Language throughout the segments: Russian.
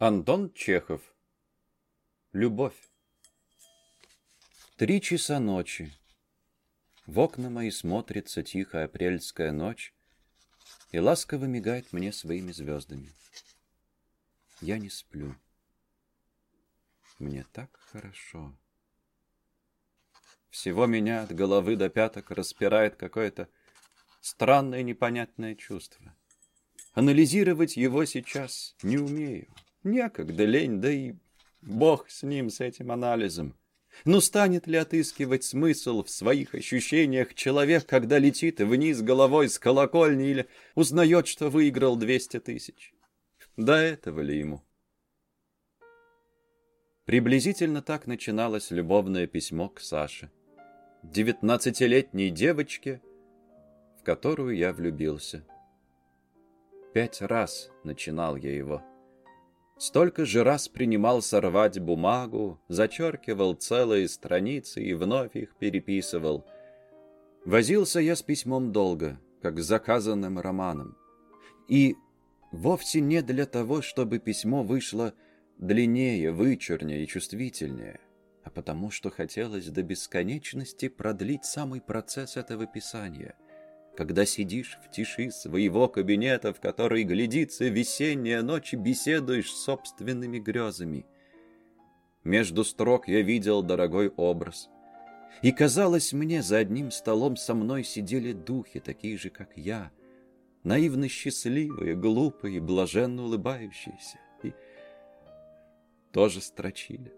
Антон Чехов. Любовь. Три часа ночи. В окна мои смотрится тихая апрельская ночь и ласково мигает мне своими звездами. Я не сплю. Мне так хорошо. Всего меня от головы до пяток распирает какое-то странное непонятное чувство. Анализировать его сейчас не умею. Некогда лень, да и бог с ним, с этим анализом. Ну, станет ли отыскивать смысл в своих ощущениях человек, когда летит вниз головой с колокольни или узнает, что выиграл 200 тысяч? До этого ли ему? Приблизительно так начиналось любовное письмо к Саше. Девятнадцатилетней девочке, в которую я влюбился. Пять раз начинал я его. Столько же раз принимался рвать бумагу, зачеркивал целые страницы и вновь их переписывал. Возился я с письмом долго, как с заказанным романом. И вовсе не для того, чтобы письмо вышло длиннее, вычурнее и чувствительнее, а потому что хотелось до бесконечности продлить самый процесс этого писания — когда сидишь в тиши своего кабинета, в который глядится весенняя ночь, беседуешь с собственными грезами. Между строк я видел дорогой образ. И казалось мне, за одним столом со мной сидели духи, такие же, как я, наивно счастливые, глупые, блаженно улыбающиеся, и тоже строчили.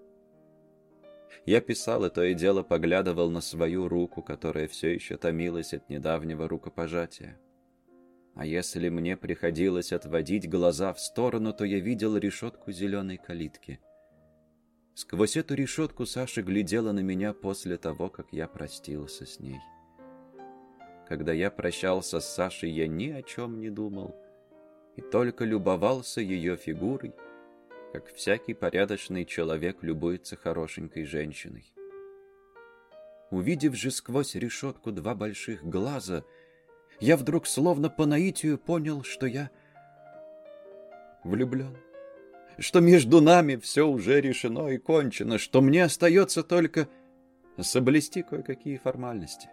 Я писал, и то и дело поглядывал на свою руку, которая все еще томилась от недавнего рукопожатия. А если мне приходилось отводить глаза в сторону, то я видел решетку зеленой калитки. Сквозь эту решетку Саша глядела на меня после того, как я простился с ней. Когда я прощался с Сашей, я ни о чем не думал и только любовался ее фигурой, как всякий порядочный человек любуется хорошенькой женщиной. Увидев же сквозь решетку два больших глаза, я вдруг словно по наитию понял, что я влюблен, что между нами все уже решено и кончено, что мне остается только соблюсти кое-какие формальности.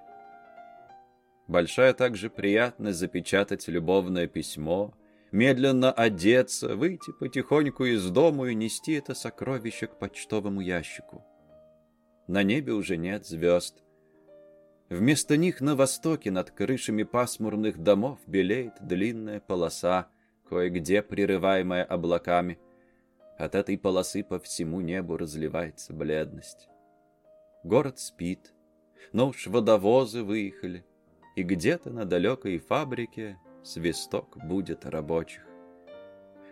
Большая также приятность запечатать любовное письмо — медленно одеться, выйти потихоньку из дому и нести это сокровище к почтовому ящику. На небе уже нет звезд. Вместо них на востоке над крышами пасмурных домов белеет длинная полоса, кое-где прерываемая облаками. От этой полосы по всему небу разливается бледность. Город спит, но уж водовозы выехали, и где-то на далекой фабрике свисток будет рабочих.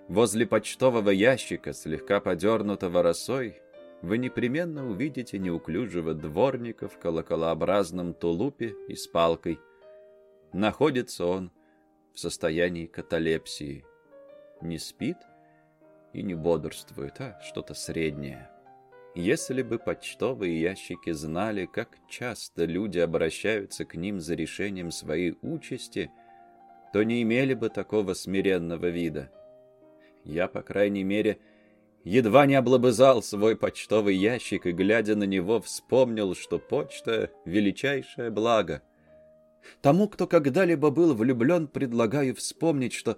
Возле почтового ящика, слегка подернутого росой, вы непременно увидите неуклюжего дворника в колоколообразном тулупе и с палкой. Находится он в состоянии каталепсии. Не спит и не бодрствует, а что-то среднее. Если бы почтовые ящики знали, как часто люди обращаются к ним за решением своей участи – то не имели бы такого смиренного вида. Я, по крайней мере, едва не облобызал свой почтовый ящик и, глядя на него, вспомнил, что почта — величайшее благо. Тому, кто когда-либо был влюблен, предлагаю вспомнить, что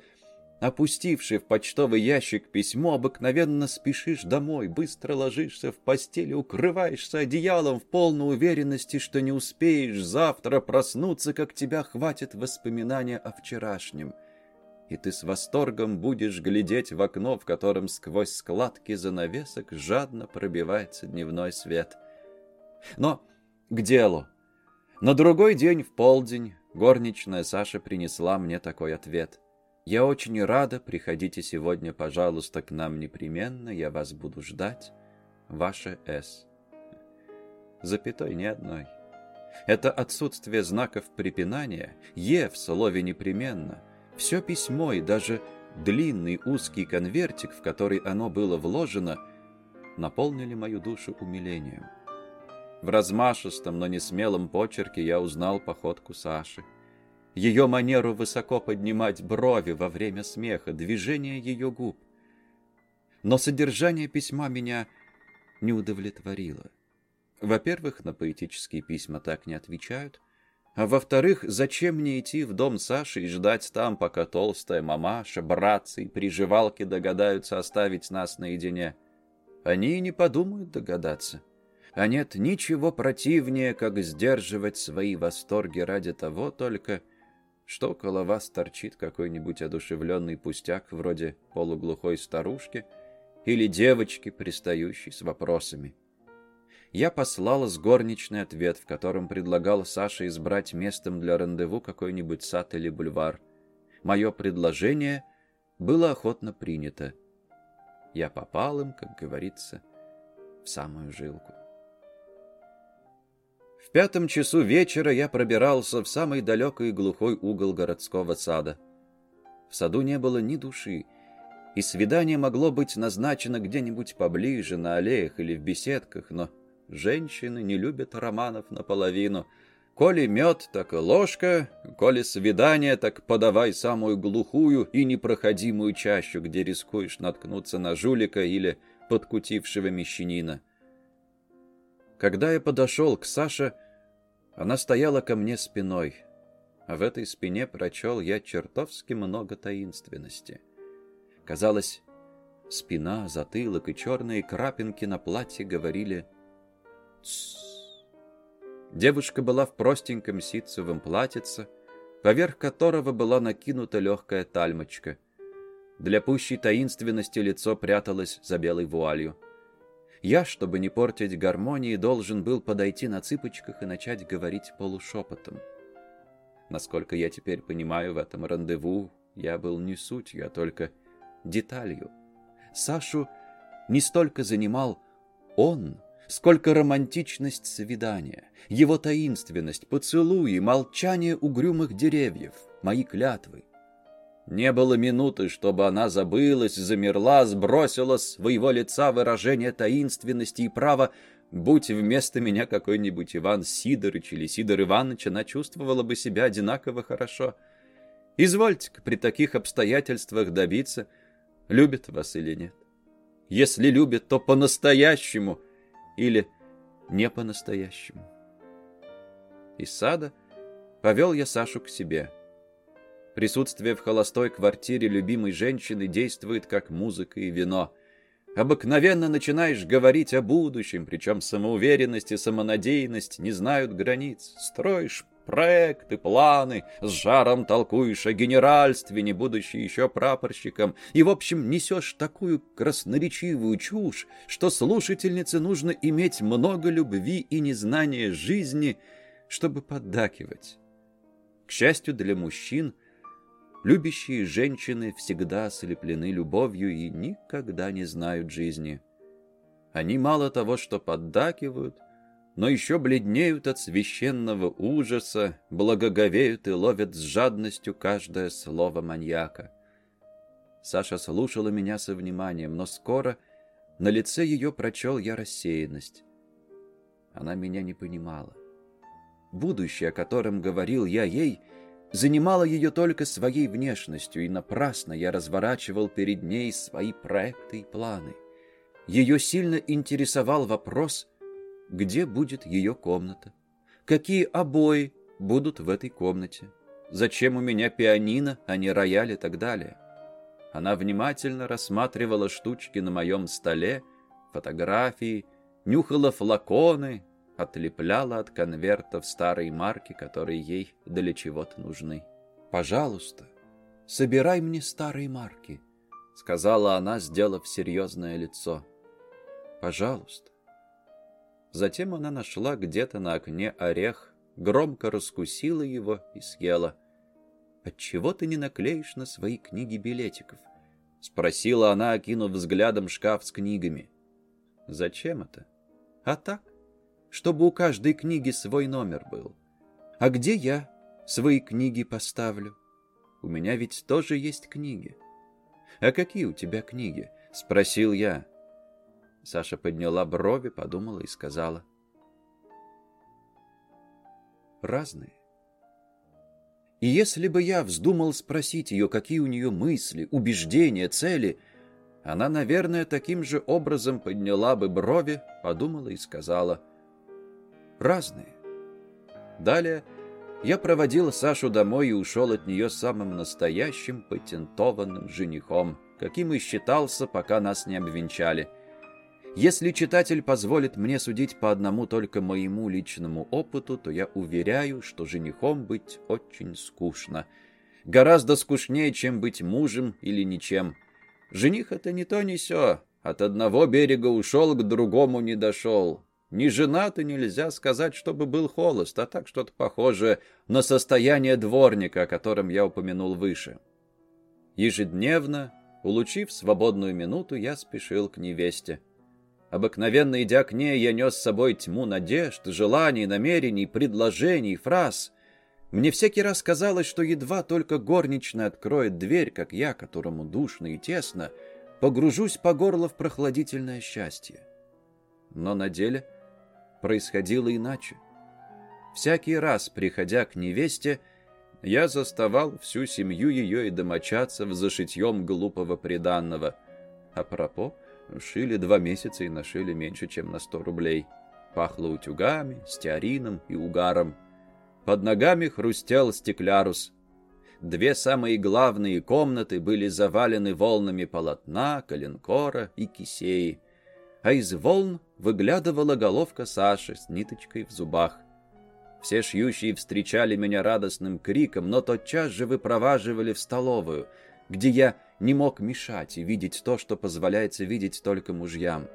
Опустивший в почтовый ящик письмо, обыкновенно спешишь домой, быстро ложишься в постель, укрываешься одеялом в полной уверенности, что не успеешь завтра проснуться, как тебя хватит воспоминания о вчерашнем. И ты с восторгом будешь глядеть в окно, в котором сквозь складки занавесок жадно пробивается дневной свет. Но к делу. На другой день в полдень горничная Саша принесла мне такой ответ — я очень рада, приходите сегодня, пожалуйста, к нам непременно, я вас буду ждать. Ваше С. Запятой ни одной. Это отсутствие знаков препинания, Е в слове непременно, все письмо и даже длинный узкий конвертик, в который оно было вложено, наполнили мою душу умилением. В размашистом, но не смелом почерке я узнал походку Саши ее манеру высоко поднимать брови во время смеха, движение ее губ. Но содержание письма меня не удовлетворило. Во-первых, на поэтические письма так не отвечают, а во-вторых, зачем мне идти в дом Саши и ждать там, пока толстая мамаша, братцы и приживалки догадаются оставить нас наедине? Они и не подумают догадаться. А нет ничего противнее, как сдерживать свои восторги ради того только, что около вас торчит какой-нибудь одушевленный пустяк вроде полуглухой старушки или девочки, пристающей с вопросами я послала с горничный ответ, в котором предлагал Саше избрать местом для рандеву какой-нибудь сад или бульвар. Мое предложение было охотно принято. Я попал им, как говорится, в самую жилку. В пятом часу вечера я пробирался в самый далекий глухой угол городского сада. В саду не было ни души, и свидание могло быть назначено где-нибудь поближе, на аллеях или в беседках, но Женщины не любят романов наполовину. Коли мед, так и ложка, коли свидание, так подавай самую глухую и непроходимую чащу, где рискуешь наткнуться на жулика или подкутившего мещанина. Когда я подошел к Саше, она стояла ко мне спиной, а в этой спине прочел я чертовски много таинственности. Казалось, спина, затылок и черные крапинки на платье говорили — Девушка была в простеньком ситцевом платьице, поверх которого была накинута легкая тальмочка. Для пущей таинственности лицо пряталось за белой вуалью. Я, чтобы не портить гармонии, должен был подойти на цыпочках и начать говорить полушепотом. Насколько я теперь понимаю, в этом рандеву я был не сутью, а только деталью. Сашу не столько занимал он, сколько романтичность свидания, его таинственность, поцелуи, молчание угрюмых деревьев, мои клятвы. Не было минуты, чтобы она забылась, замерла, сбросила с своего лица выражение таинственности и права, будь вместо меня какой-нибудь Иван Сидорыч или Сидор Иванович, она чувствовала бы себя одинаково хорошо. Извольте-ка при таких обстоятельствах добиться, любит вас или нет. Если любит, то по-настоящему — или не по-настоящему. Из сада повел я Сашу к себе. Присутствие в холостой квартире любимой женщины действует как музыка и вино. Обыкновенно начинаешь говорить о будущем, причем самоуверенность и самонадеянность не знают границ. Строишь проекты, планы, с жаром толкуешь о генеральстве, не будучи еще прапорщиком, и, в общем, несешь такую красноречивую чушь, что слушательнице нужно иметь много любви и незнания жизни, чтобы поддакивать. К счастью для мужчин, любящие женщины всегда ослеплены любовью и никогда не знают жизни. Они мало того, что поддакивают, но еще бледнеют от священного ужаса, благоговеют и ловят с жадностью каждое слово маньяка. Саша слушала меня со вниманием, но скоро на лице ее прочел я рассеянность. Она меня не понимала. Будущее, о котором говорил я ей, занимало ее только своей внешностью, и напрасно я разворачивал перед ней свои проекты и планы. Ее сильно интересовал вопрос — где будет ее комната, какие обои будут в этой комнате, зачем у меня пианино, а не рояль и так далее. Она внимательно рассматривала штучки на моем столе, фотографии, нюхала флаконы, отлепляла от конвертов старые марки, которые ей для чего-то нужны. «Пожалуйста, собирай мне старые марки», — сказала она, сделав серьезное лицо. «Пожалуйста». Затем она нашла где-то на окне орех, громко раскусила его и съела. «Отчего ты не наклеишь на свои книги билетиков?» — спросила она, окинув взглядом шкаф с книгами. «Зачем это?» «А так, чтобы у каждой книги свой номер был. А где я свои книги поставлю? У меня ведь тоже есть книги». «А какие у тебя книги?» — спросил я. Саша подняла брови, подумала и сказала. Разные. И если бы я вздумал спросить ее, какие у нее мысли, убеждения, цели, она, наверное, таким же образом подняла бы брови, подумала и сказала «Разные». Далее я проводил Сашу домой и ушел от нее самым настоящим патентованным женихом, каким и считался, пока нас не обвенчали. Если читатель позволит мне судить по одному только моему личному опыту, то я уверяю, что женихом быть очень скучно. Гораздо скучнее, чем быть мужем или ничем. Жених — это не то, не сё. От одного берега ушел, к другому не дошел. Не женат нельзя сказать, чтобы был холост, а так что-то похожее на состояние дворника, о котором я упомянул выше. Ежедневно, улучив свободную минуту, я спешил к невесте. Обыкновенно идя к ней, я нес с собой тьму надежд, желаний, намерений, предложений, фраз. Мне всякий раз казалось, что едва только горничная откроет дверь, как я, которому душно и тесно, погружусь по горло в прохладительное счастье. Но на деле происходило иначе. Всякий раз, приходя к невесте, я заставал всю семью ее и домочадцев за шитьем глупого приданного. А пропо, шили два месяца и нашили меньше, чем на сто рублей. Пахло утюгами, стеарином и угаром. Под ногами хрустел стеклярус. Две самые главные комнаты были завалены волнами полотна, коленкора и кисеи а из волн выглядывала головка Саши с ниточкой в зубах. Все шьющие встречали меня радостным криком, но тотчас же выпроваживали в столовую, где я не мог мешать и видеть то, что позволяется видеть только мужьям.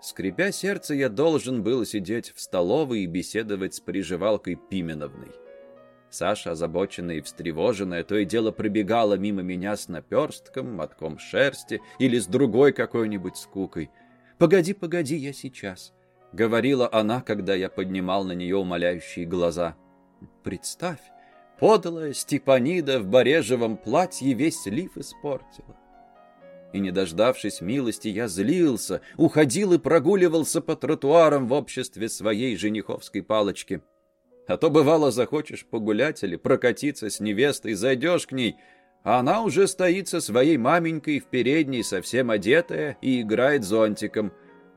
Скрипя сердце, я должен был сидеть в столовой и беседовать с приживалкой Пименовной. Саша, озабоченная и встревоженная, то и дело пробегала мимо меня с наперстком, мотком шерсти или с другой какой-нибудь скукой — «Погоди, погоди, я сейчас», — говорила она, когда я поднимал на нее умоляющие глаза. «Представь, подлая Степанида в барежевом платье весь лиф испортила». И, не дождавшись милости, я злился, уходил и прогуливался по тротуарам в обществе своей жениховской палочки. А то, бывало, захочешь погулять или прокатиться с невестой, зайдешь к ней — а она уже стоит со своей маменькой в передней, совсем одетая, и играет зонтиком.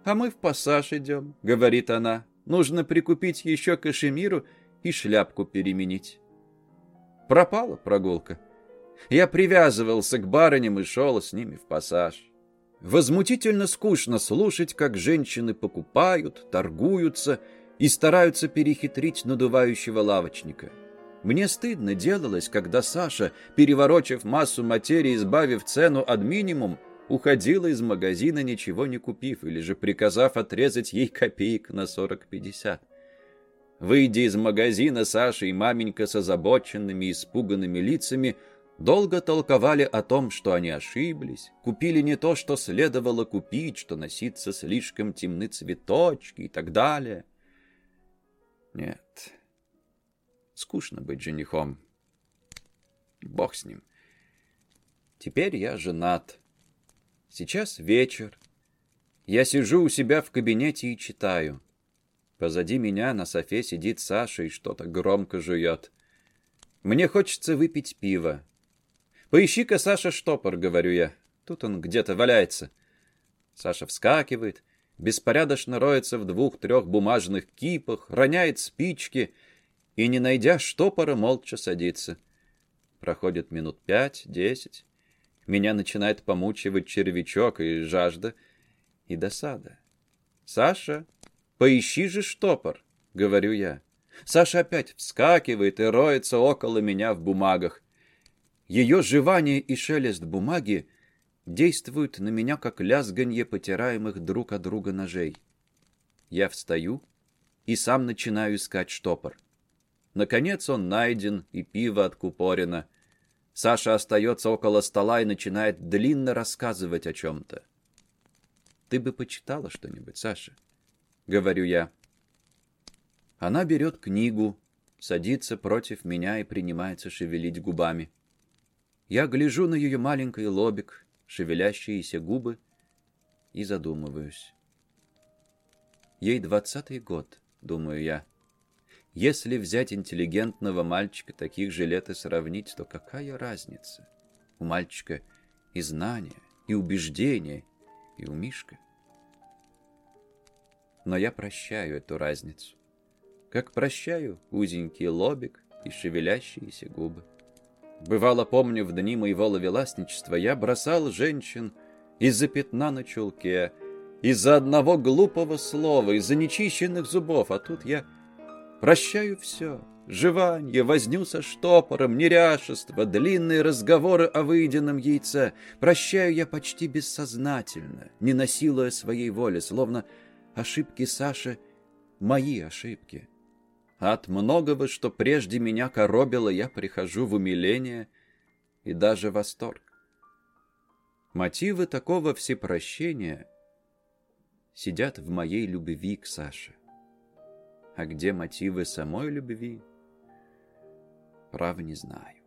«А мы в пассаж идем», — говорит она. «Нужно прикупить еще кашемиру и шляпку переменить». Пропала прогулка. Я привязывался к барыням и шел с ними в пассаж. Возмутительно скучно слушать, как женщины покупают, торгуются и стараются перехитрить надувающего лавочника. Мне стыдно делалось, когда Саша, переворочив массу материи, избавив цену от минимум, уходила из магазина, ничего не купив, или же приказав отрезать ей копеек на 40-50. Выйдя из магазина, Саша и маменька с озабоченными и испуганными лицами долго толковали о том, что они ошиблись, купили не то, что следовало купить, что носиться слишком темны цветочки и так далее. Нет, Скучно быть женихом. Бог с ним. Теперь я женат. Сейчас вечер. Я сижу у себя в кабинете и читаю. Позади меня на софе сидит Саша и что-то громко жует. Мне хочется выпить пиво. «Поищи-ка, Саша, штопор», — говорю я. Тут он где-то валяется. Саша вскакивает, беспорядочно роется в двух-трех бумажных кипах, роняет спички — и, не найдя штопора, молча садится. Проходит минут пять-десять. Меня начинает помучивать червячок и жажда, и досада. «Саша, поищи же штопор», — говорю я. Саша опять вскакивает и роется около меня в бумагах. Ее жевание и шелест бумаги действуют на меня, как лязганье потираемых друг от друга ножей. Я встаю и сам начинаю искать штопор. Наконец он найден, и пиво откупорено. Саша остается около стола и начинает длинно рассказывать о чем-то. «Ты бы почитала что-нибудь, Саша?» — говорю я. Она берет книгу, садится против меня и принимается шевелить губами. Я гляжу на ее маленький лобик, шевелящиеся губы, и задумываюсь. Ей двадцатый год, думаю я. Если взять интеллигентного мальчика таких же лет и сравнить, то какая разница? У мальчика и знания, и убеждения, и у Мишка. Но я прощаю эту разницу, как прощаю узенький лобик и шевелящиеся губы. Бывало, помню, в дни моего ловеласничества я бросал женщин из-за пятна на чулке, из-за одного глупого слова, из-за нечищенных зубов, а тут я прощаю все. Жеванье, возню со штопором, неряшество, длинные разговоры о выеденном яйце. Прощаю я почти бессознательно, не насилуя своей воли, словно ошибки Саши — мои ошибки. От многого, что прежде меня коробило, я прихожу в умиление и даже восторг. Мотивы такого всепрощения сидят в моей любви к Саше. А где мотивы самой любви, право не знаю.